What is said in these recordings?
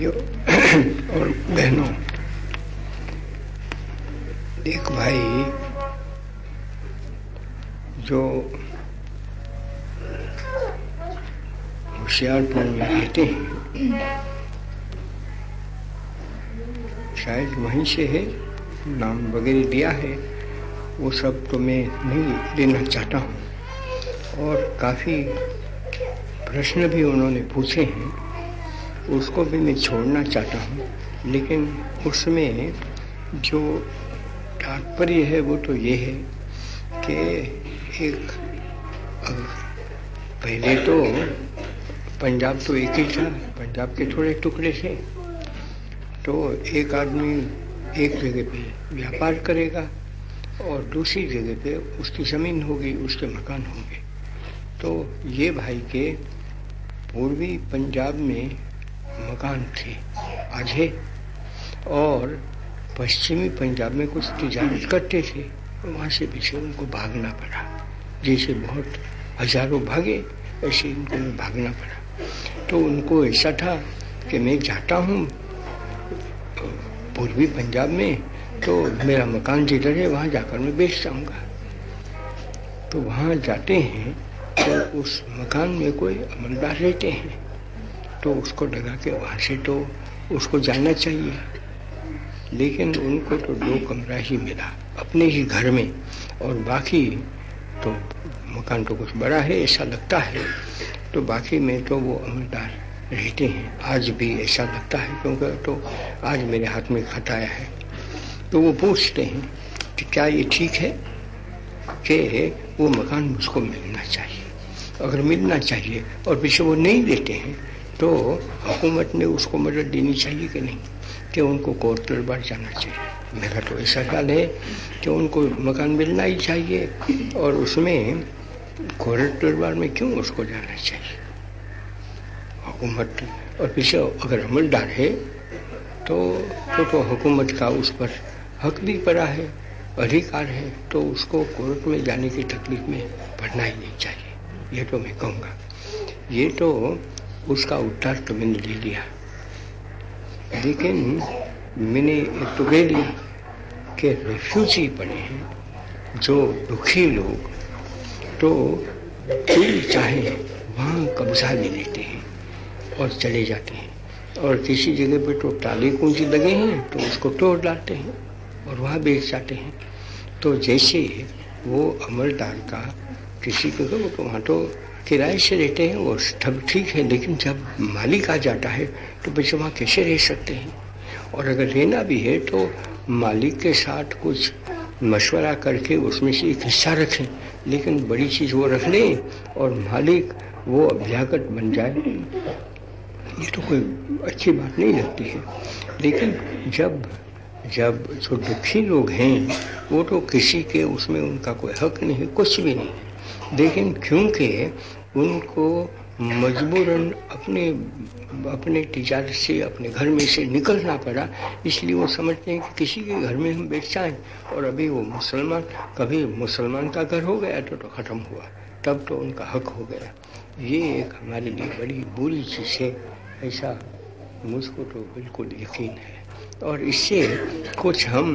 भाइयों और बहनों, एक भाई जो होशियारपुर में रहते हैं, शायद वहीं से है, नाम वगैरह दिया है, वो सब तो मैं नहीं देना चाहता हूँ। और काफ़ी प्रश्न भी उन्होंने पूछे हैं। उसको भी मैं छोड़ना चाहता हूँ। लेकिन उसमें जो तात्पर्य है, वो तो ये है कि एक पहले तो पंजाब तो एक ही था, पंजाब के थोड़े टुकड़े थे। तो एक आदमी एक जगह पे व्यापार करेगा और दूसरी जगह पे उसकी ज़मीन होगी, उसके मकान होंगे। तो ये भाई के पूर्वी पंजाब में मकान थे आधे और पश्चिमी पंजाब में कुछ तिजारत करते थे, वहाँ से पीछे उनको भागना पड़ा। जैसे बहुत हज़ारों भागे, ऐसे इनको भागना पड़ा। तो उनको ऐसा था कि मैं जाता हूँ पूर्वी पंजाब में तो मेरा मकान जिधर है, वहाँ जाकर मैं बेच जाऊँगा। तो वहाँ जाते हैं तो उस मकान में कोई अमलदार रहते हैं। तो उसको लगा के वहाँ से तो उसको जाना चाहिए। लेकिन उनको तो दो कमरा ही मिला अपने ही घर में। और बाकी तो मकान तो कुछ बड़ा है, ऐसा लगता है। तो बाकी में तो वो अमलदार रहते हैं। आज भी ऐसा लगता है क्योंकि तो आज मेरे हाथ में खत आया है। तो वो पूछते हैं कि क्या ये ठीक है कि वो मकान मुझको मिलना चाहिए? अगर मिलना चाहिए और पीछे वो नहीं देते हैं तो हुकूमत ने उसको मदद देनी चाहिए कि नहीं? कि उनको कोर्ट दरबार जाना चाहिए। मेरा तो ऐसा ख्याल है कि उनको मकान मिलना ही चाहिए और उसमें कोर्ट दरबार में क्यों उसको जाना चाहिए? हुकूमत और पीछे अगर अमलदार है तो तो, तो हुकूमत का उस पर हक भी पड़ा है अधिकार है तो उसको कोर्ट में जाने की तकलीफ़ में पढ़ना ही नहीं चाहिए। ये तो मैं कहूँगा। ये तो उसका उत्तर तो मैंने ले लिया लेकिन मैंने एक तो कह लिया कि रेफ्यूजी बने हैं, जो दुखी लोग तो कोई चाहे वहाँ कब्जा ले लेते हैं और चले जाते हैं। और किसी जगह पे तो ताले कुंजी लगे हैं तो उसको तोड़ डालते हैं और वहाँ बेच जाते हैं। तो जैसे वो अमलदार का किसी को तो वहाँ तो किराए से रहते हैं वो सब ठीक है, लेकिन जब मालिक आ जाता है तो बच्चे वहाँ कैसे रह सकते हैं? और अगर रहना भी है तो मालिक के साथ कुछ मशवरा करके उसमें से एक हिस्सा रखें। लेकिन बड़ी चीज़ वो रख लें और मालिक वो अभ्यागत बन जाए। ये तो कोई अच्छी बात नहीं लगती है। लेकिन जब जब जो दुखी लोग हैं, वो तो किसी के उसमें उनका कोई हक नहीं है कुछ भी नहीं। लेकिन क्योंकि उनको मजबूरन अपने अपने तिजारत से, अपने घर में से निकलना पड़ा। इसलिए वो समझते हैं कि किसी के घर में हम बैठ जाएँ और अभी वो मुसलमान, कभी मुसलमान का घर हो गया तो तो ख़त्म हुआ। तब तो उनका हक हो गया। ये एक हमारे लिए बड़ी बुरी चीज़ है। ऐसा मुझको तो बिल्कुल यकीन है। और इससे कुछ हम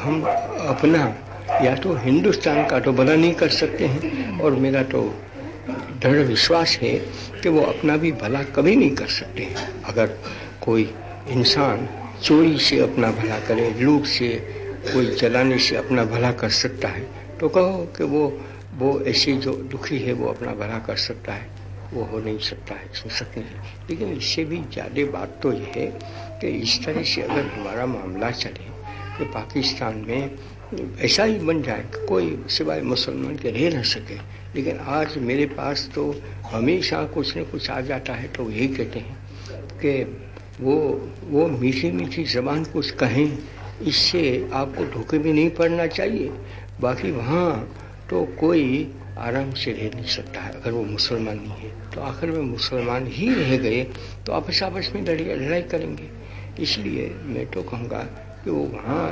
हम अपना, या तो हिंदुस्तान का तो भला नहीं कर सकते हैं और मेरा तो दृढ़ विश्वास है कि वो अपना भी भला कभी नहीं कर सकते। अगर कोई इंसान चोरी से अपना भला करे, लूट से, कोई जलाने से अपना भला कर सकता है तो कहो कि वो वो ऐसे जो दुखी है, वो अपना भला कर सकता है। वो हो नहीं सकता है सुन सकते हैं। लेकिन इससे भी ज़्यादा बात तो यह है कि इस तरह से अगर हमारा मामला चले कि पाकिस्तान में ऐसा ही बन जाए कि कोई सिवाय मुसलमान के रह न सके लेकिन आज मेरे पास तो हमेशा कुछ न कुछ आ जाता है तो यही कहते हैं कि वो वो मीठी मीठी जबान कुछ कहें, इससे आपको धोखे में नहीं पड़ना चाहिए। बाकी वहाँ तो कोई आराम से रह नहीं सकता है, अगर वो मुसलमान नहीं है। तो आखिर में मुसलमान ही रह गए तो आपस आपस में लड़ाई करेंगे। इसलिए मैं तो कहूँगा कि वो वहाँ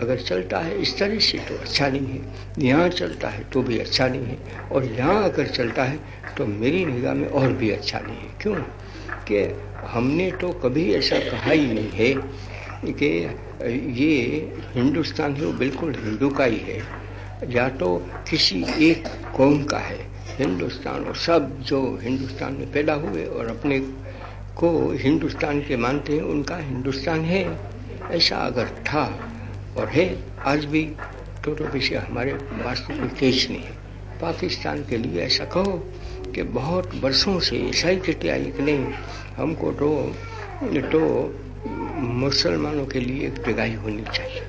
अगर चलता है इस तरह से तो अच्छा नहीं है। यहाँ चलता है तो भी अच्छा नहीं है और यहाँ अगर चलता है तो मेरी निगाह में और भी अच्छा नहीं है। क्यों? कि हमने तो कभी ऐसा कहा ही नहीं है कि ये हिंदुस्तान है वो बिल्कुल हिंदू का ही है। या तो किसी एक कौम का है। हिंदुस्तान और सब जो हिंदुस्तान में पैदा हुए और अपने को हिंदुस्तान के मानते हैं, उनका हिंदुस्तान है। ऐसा अगर था, और है, आज भी तो तो विषय हमारे वास्तव में देश नहीं है। पाकिस्तान के लिए ऐसा कहो कि बहुत वर्षों से ईसाई ही चिट्ठिया कि नहीं, हमको तो तो मुसलमानों के लिए एक जगह ही होनी चाहिए।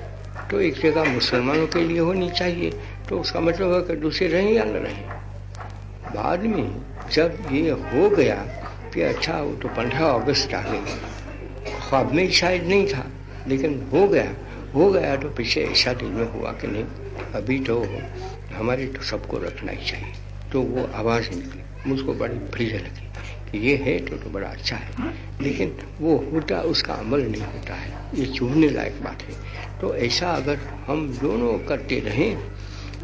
तो एक जगह मुसलमानों के लिए होनी चाहिए तो उसका मतलब है कि दूसरे रहें या न रहें। बाद में जब ये हो गया कि अच्छा वो तो पंद्रह अगस्त आ गई। ख्वाब में शायद नहीं था। लेकिन हो गया हो गया तो पीछे ऐसा दिल में हुआ कि नहीं अभी तो हमारे तो सबको रखना ही चाहिए। तो वो आवाज़ निकली मुझको बड़ी प्रिय लगी कि ये है तो, तो बड़ा अच्छा है। लेकिन वो होता उसका अमल नहीं होता है ये चूहने लायक बात है। तो ऐसा अगर हम दोनों करते रहें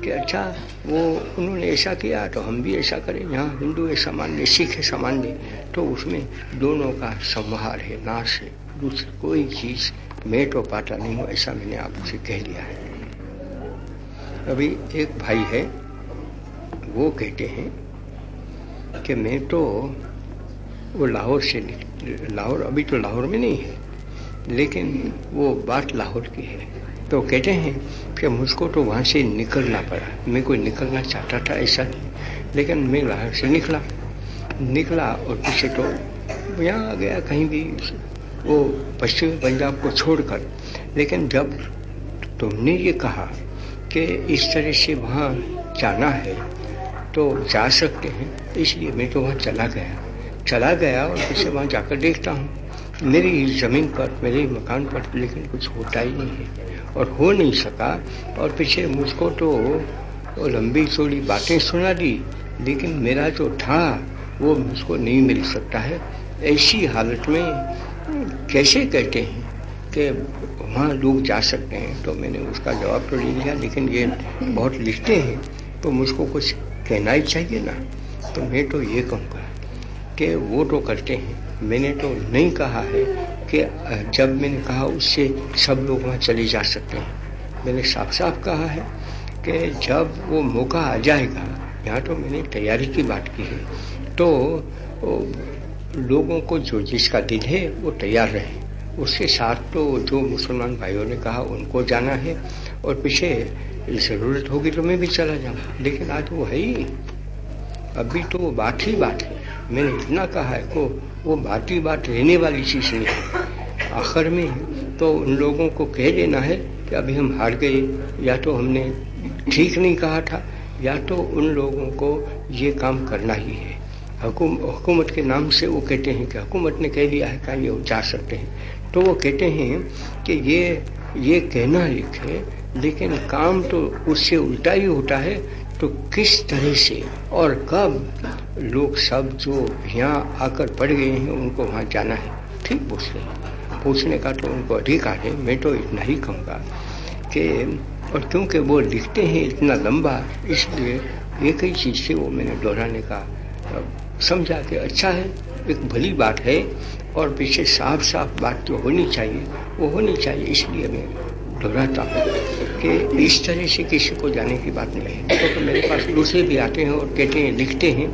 कि अच्छा वो उन्होंने ऐसा किया तो हम भी ऐसा करें यहाँ हिंदू है मान ले सिख है मान ले तो उसमें दोनों का संहार है नाश है दूसरी कोई चीज़ मैं तो पाटा नहीं हूँ ऐसा मैंने आपसे कह लिया है। अभी एक भाई है, वो कहते हैं कि मैं तो वो लाहौर से लाहौर, अभी तो लाहौर में नहीं है, लेकिन वो बात लाहौर की है। तो कहते हैं कि मुझको तो वहाँ से निकलना पड़ा। मैं कोई निकलना चाहता था, ऐसा नहीं। लेकिन मैं वहाँ से निकला। निकला और पीछे तो यहाँ आ गया, कहीं भी वो पश्चिमी पंजाब को छोड़कर। लेकिन जब तुमने ये कहा कि इस तरह से वहाँ जाना है तो जा सकते हैं। इसलिए मैं तो वहाँ चला गया। चला गया और पीछे वहाँ जाकर देखता हूँ। मेरी ज़मीन पर, मेरे मकान पर लेकिन कुछ होता ही नहीं है और हो नहीं सका। और पीछे मुझको तो लंबी चौड़ी बातें सुना दी, लेकिन मेरा जो था, वो मुझको नहीं मिल सकता है। ऐसी हालत में कैसे कहते हैं कि वहाँ लोग जा सकते हैं? तो मैंने उसका जवाब तो ले लिया, लेकिन ये बहुत लिखते हैं तो मुझको कुछ कहना ही चाहिए ना? तो मैं तो ये कहूँगा कि वो तो करते हैं। मैंने तो नहीं कहा है कि जब मैंने कहा उससे सब लोग वहाँ चले जा सकते हैं। मैंने साफ़ साफ़ कहा है कि जब वो मौका आ जाएगा, यहाँ तो मैंने तैयारी की बात की है तो लोगों को जो जिसका दिल है, वो तैयार रहे। उसके साथ तो जो मुसलमान भाइयों ने कहा, उनको जाना है और पीछे ज़रूरत होगी तो मैं भी चला जाऊँ लेकिन आज वो है ही। अभी तो वो बात ही बात है। मैंने इतना कहा है को वो बात ही बात रहने वाली चीज़ नहीं है। आखिर में तो उन लोगों को कह देना है कि अभी हम हार गए। या तो हमने ठीक नहीं कहा था, या तो उन लोगों को ये काम करना ही है। हुकुम, हुकूमत के नाम से वो कहते हैं कि हुकूमत ने कह दिया है क्या ये जा सकते हैं। तो वो कहते हैं कि ये ये कहना लिखे लेकिन काम तो उससे उल्टा ही होता है तो किस तरह से और कब लोग सब जो यहाँ आकर पड़ गए हैं, उनको वहाँ जाना है? ठीक पूछ रहे पूछने का तो उनको अधिकार है, मैं तो इतना ही कहूँगा कि, और क्योंकि वो लिखते हैं इतना लंबा, इसलिए एक ही चीज़ से वो मैंने दोहराने का समझा के अच्छा है एक भली बात है और पीछे साफ़ साफ़ बात तो होनी चाहिए। वो होनी चाहिए इसलिए मैं दोहराता हूँ कि इस तरह से किसी को जाने की बात नहीं है। तो, तो मेरे पास दूसरे भी आते हैं और कहते हैं लिखते हैं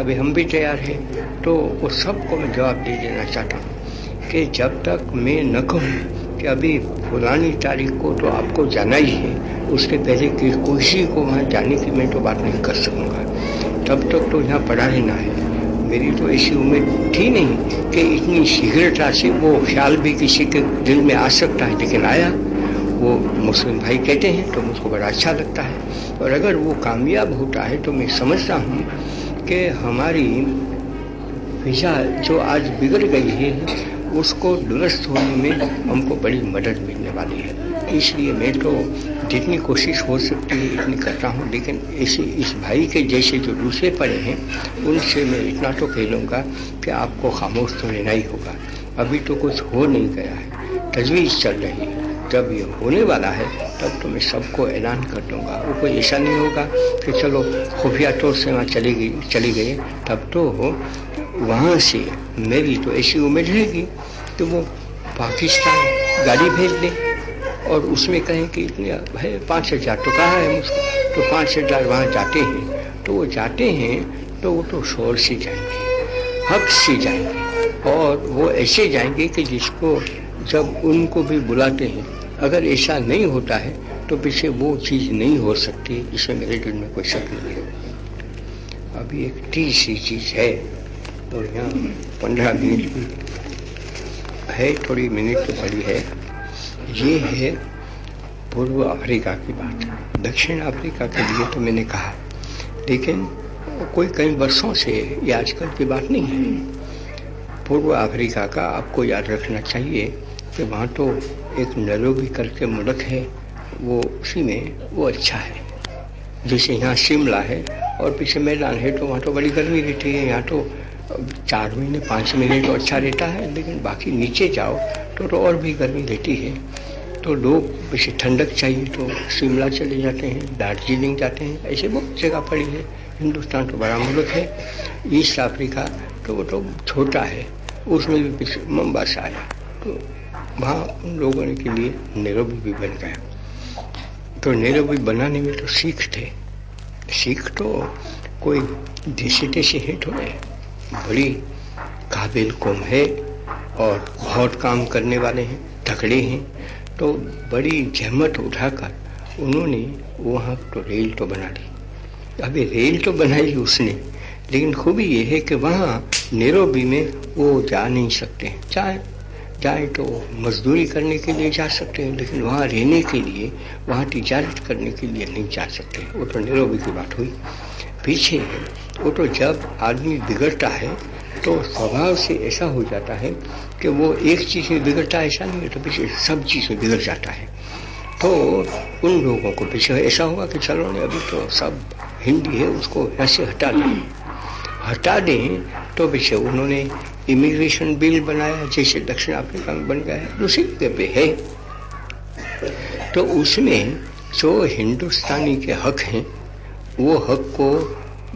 अभी हम भी तैयार हैं। तो वो सबको मैं जवाब दे देना चाहता हूँ कि जब तक मैं न कहूँ कि अभी फुलानी तारीख को तो आपको जाना ही है उसके पहले कि किसी को वहाँ जाने की मैं तो बात नहीं कर सकूँगा। तब तक तो यहाँ पढ़ा रहना है। मेरी तो ऐसी उम्मीद थी नहीं कि इतनी शीघ्रता से वो ख्याल भी किसी के दिल में आ सकता है। लेकिन आया, वो मुस्लिम भाई कहते हैं तो मुझको बड़ा अच्छा लगता है। और अगर वो कामयाब होता है तो मैं समझता हूँ कि हमारी फिजा जो आज बिगड़ गई है, उसको दुरुस्त होने में हमको बड़ी मदद मिलने वाली है। इसलिए मैं तो जितनी कोशिश हो सकती है इतनी करता हूँ, लेकिन ऐसे इस भाई के जैसे जो दूसरे पड़े हैं, उनसे मैं इतना तो कह लूँगा कि आपको खामोश तो लेना ही होगा। अभी तो कुछ हो नहीं गया है। तजवीज़ चल रही है। जब ये होने वाला है, तब तो मैं सबको ऐलान कर दूँगा। वो कोई ऐसा नहीं होगा कि चलो, खुफिया तौर से वहाँ चली गई चली गई तब तो वहाँ से मेरी तो ऐसी उम्मीद रहेगी तो वो पाकिस्तान गाड़ी भेज दे। और उसमें कहें कि इतने है, पाँच हज़ार कहा है मुझको तो पाँच हज़ार वहाँ जाते हैं तो वो जाते हैं तो वो तो शोर से जाएँगे, हक से जाएँगे, और वो ऐसे जाएँगे कि जिसको जब उनको भी बुलाते हैं, अगर ऐसा नहीं होता है तो पीछे वो चीज़ नहीं हो सकती, इसमें मेरे दिल में कोई शक नहीं है। अभी एक तीसरी चीज़ है, और यहाँ पंद्रह मिनट है, थोड़ी मिनट तो पड़ी है। ये है पूर्व अफ्रीका की बात। दक्षिण अफ्रीका के लिए तो मैंने कहा। लेकिन कोई कई वर्षों से ये आजकल की बात नहीं है। पूर्व अफ्रीका का आपको याद रखना चाहिए कि वहाँ तो एक नरोगी करके मुल्क है। वो उसी में, वो अच्छा है। जैसे यहाँ शिमला है और पीछे मैदान है तो वहाँ तो बड़ी गर्मी रहती है। यहाँ तो चार महीने पाँच महीने तो अच्छा रहता है लेकिन बाकी नीचे जाओ तो, तो और भी गर्मी रहती है। तो लोग वैसे ठंडक चाहिए तो शिमला चले जाते हैं दार्जिलिंग जाते हैं ऐसे बहुत जगह पड़ी है हिंदुस्तान तो बड़ा मुल्क है ईस्ट अफ्रीका तो वो तो छोटा है उसमें भी मुम्बासा आया तो वहाँ उन लोगों के लिए नेरोबी भी बन गया। तो नेरोबी बनाने में तो सीख थे सीख तो कोई देशे देशे हो थोड़े बड़ी काबिल कौम है और बहुत काम करने वाले हैं तकड़े हैं। तो बड़ी जहमत उठाकर उन्होंने वहाँ तो रेल तो बना ली। अभी रेल तो बनाई उसने, लेकिन खूबी ये है कि वहाँ नेरोबी में वो जा नहीं सकते चाहे जाए तो मजदूरी करने के लिए जा सकते हैं, लेकिन वहाँ रहने के लिए, वहाँ तजारत करने के लिए नहीं जा सकते वो तो निरोबी की बात हुई। पीछे है। वो तो जब आदमी बिगड़ता है तो स्वभाव से ऐसा हो जाता है कि वो एक चीज़ में बिगड़ता ऐसा नहीं है तो पीछे सब चीज़ में बिगड़ जाता है। तो उन लोगों को पीछे ऐसा होगा कि चलो ने अभी तो सब हिंदी है, उसको ऐसे हटा दें हटा दें तो पीछे उन्होंने इमिग्रेशन बिल बनाया, जैसे दक्षिण अफ्रीका में बन गया है दूसरी जगह पे है। तो उसमें जो हिंदुस्तानी के हक हैं वो हक को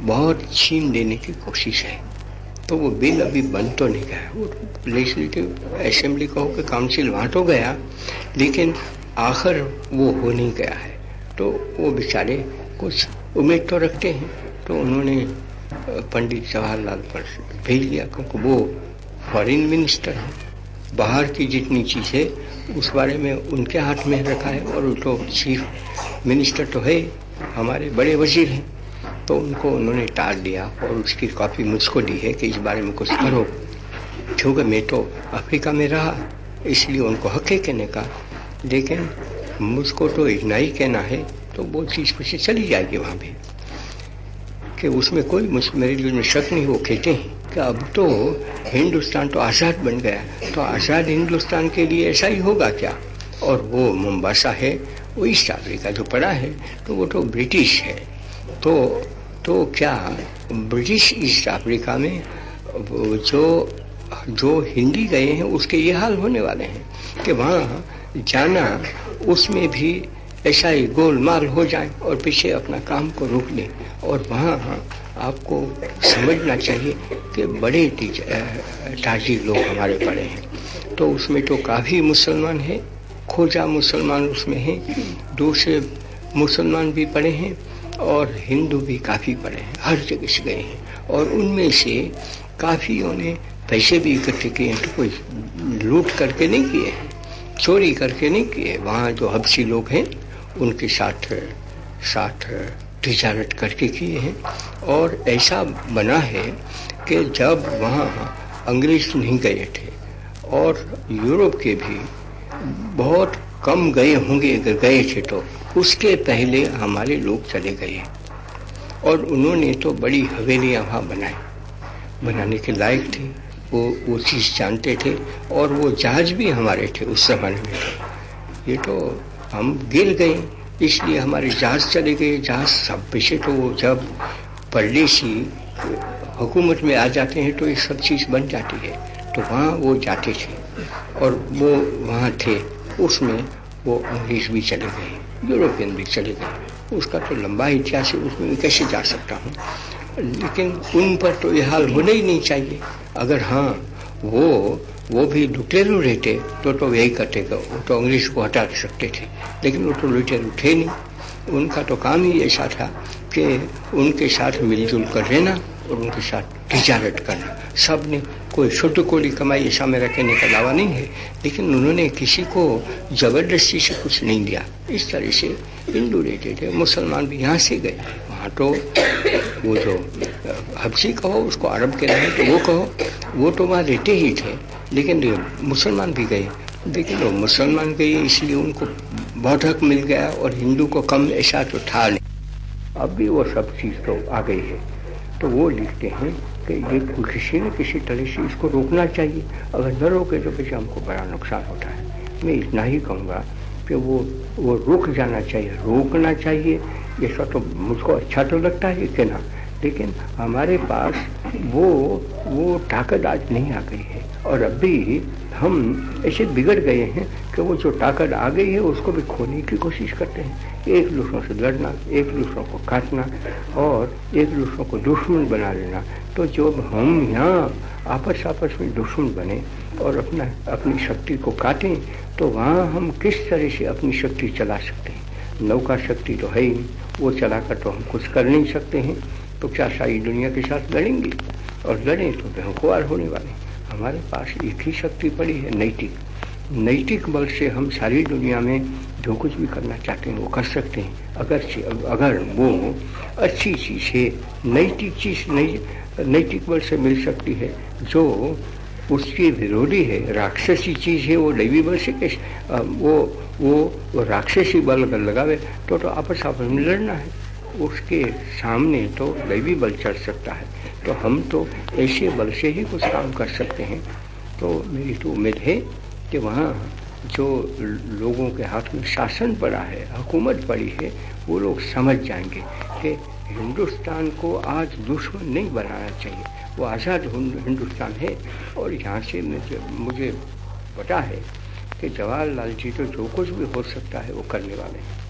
बहुत छीन देने की कोशिश है। तो वो बिल अभी बन तो नहीं गया। वो लेजिस्लेटिव असेंबली का होकर काउंसिल वहाँ तो गया, लेकिन आखिर वो हो नहीं गया है। तो वो बेचारे कुछ उम्मीद तो रखते हैं। तो उन्होंने, पंडित जवाहरलाल पर भेज दिया, क्योंकि वो फॉरेन मिनिस्टर है। बाहर की जितनी चीज़ें, उस बारे में उनके हाथ में रखा है और तो चीफ मिनिस्टर तो है, हमारे बड़े वज़ीर हैं। तो उनको उन्होंने टाल दिया और उसकी कॉपी मुझको दी है कि इस बारे में कुछ करो। क्योंकि मैं तो अफ्रीका में रहा, इसलिए उनको हक है कहने का। लेकिन मुझको तो इतना ही कहना है तो वो चीज़ कुछ चली जाएगी वहाँ पे कि उसमें कोई मुझ, मेरे दिल में शक नहीं, वो कहते हैं। कि अब तो हिंदुस्तान तो आज़ाद बन गया। तो आज़ाद हिंदुस्तान के लिए ऐसा ही होगा क्या? और वो मुम्बासा है, वो ईस्ट अफ्रीका जो पड़ा है तो वो तो ब्रिटिश है। तो तो क्या ब्रिटिश ईस्ट अफ्रीका में जो जो हिंदी गए हैं, उसके ये हाल होने वाले हैं कि वहाँ जाना, उसमें भी ऐसा ही गोलमाल हो जाए और पीछे अपना काम को रोक लें और वहाँ आपको समझना चाहिए कि बड़े ताजी लोग हमारे पड़े हैं। तो उसमें तो काफ़ी मुसलमान हैं, खोजा मुसलमान उसमें हैं, दूसरे मुसलमान भी पड़े हैं और हिंदू भी काफ़ी पड़े हैं, हर जगह से गए हैं। और उनमें से काफ़ियों ने पैसे भी इकट्ठे किए हैं तो कोई लूट करके नहीं किए चोरी करके नहीं किए वहाँ जो हबसी लोग हैं, उनके साथ साथ तिजारत करके किए हैं। और ऐसा बना है कि जब वहाँ अंग्रेज़ नहीं गए थे और यूरोप के भी बहुत कम गए होंगे, अगर गए थे तो उसके पहले हमारे लोग चले गए। और उन्होंने तो बड़ी हवेलियाँ वहाँ बनाई। बनाने के लायक थे, वो वो चीज़ जानते थे और वो जहाज़ भी हमारे थे उस जमाने में। ये तो हम गिर गए। इसलिए हमारे जहाज़ चले गए। जहाज़ सब पीछे तो जब परदेशी हुकूमत में आ जाते हैं तो ये सब चीज़ बन जाती है। तो वहाँ वो जाते थे और वो वहाँ थे। उसमें वो अंग्रेज़ भी चले गए, यूरोपियन भी चले गए। उसका तो लंबा इतिहास है, उसमें मैं कैसे जा सकता हूँ? लेकिन उन पर तो यह हाल होना ही नहीं चाहिए। अगर हाँ वो वो भी लुटेरू रहते तो तो यही करते वो तो अंग्रेज़ को हटा सकते थे। लेकिन वो तो लुटेरू थे नहीं। उनका तो काम ही ऐसा था कि उनके साथ मिलजुल कर रहना और उनके साथ तिजारत करना। सबने कोई शुद्ध कोड़ी कमाई ऐसा मेरा कहने का दावा नहीं है। लेकिन उन्होंने किसी को ज़बरदस्ती से कुछ नहीं दिया। इस तरह से हिंदू रहते थे, मुसलमान भी यहाँ से गए। वहाँ तो वो जो हबसी कहो, उसको अरब के रहे तो वो कहो। वो तो वहाँ रहते ही थे। लेकिन मुसलमान भी गए लेकिन वो मुसलमान गए, इसलिए उनको बहुत हक मिल गया और हिंदू को कम ऐसा तो था नहीं अब भी वो सब चीज़ तो आ गई है। तो वो लिखते हैं कि ये किसी न किसी तरह से इसको रोकना चाहिए। अगर न रोके तो फिर हमको बड़ा नुकसान होता है। मैं इतना ही कहूँगा कि वो वो रुक जाना चाहिए, रोकना चाहिए। सब तो मुझको अच्छा तो लगता है कि ना। लेकिन हमारे पास वो वो ताकत आज नहीं आ गई है। और अभी हम ऐसे बिगड़ गए हैं कि वो जो ताकत आ गई है, उसको भी खोने की कोशिश करते हैं। एक दूसरों से लड़ना, एक दूसरों को काटना और एक दूसरों को दुश्मन बना लेना। तो जब हम यहाँ आपस आपस में दुश्मन बने और अपना, अपनी शक्ति को काटें तो वहाँ हम किस तरह से अपनी शक्ति चला सकते हैं? नौका शक्ति तो है ही नहीं। वो चलाकर तो हम कुछ कर नहीं सकते हैं। तो क्या सारी दुनिया के साथ लड़ेंगे? और लड़ें तो बेहकुआर होने वाले हमारे पास एक ही शक्ति पड़ी है, नैतिक। नैतिक बल से हम सारी दुनिया में जो कुछ भी करना चाहते हैं, वो कर सकते हैं। अगर अगर वो अच्छी चीज़ है, नैतिक चीज़ नैतिक बल से मिल सकती है, जो उसके विरोधी है, राक्षसी चीज़ है, वो दैवी बल से कैसे वो वो वो राक्षसी बल अगर लगावे तो तो आपस आपस में लड़ना है। उसके सामने तो दैवी बल चढ़ सकता है। तो हम तो ऐसे बल से ही कुछ काम कर सकते हैं। तो मेरी तो उम्मीद है कि वहाँ जो लोगों के हाथ में शासन पड़ा है, हुकूमत पड़ी है, वो लोग समझ जाएँगे कि हिंदुस्तान को आज दुश्मन नहीं बनाना चाहिए। वो आज़ाद हिंदुस्तान है और यहाँ से मुझे मुझे पता है कि जवाहरलाल जी तो जो कुछ भी हो सकता है वो करने वाले हैं।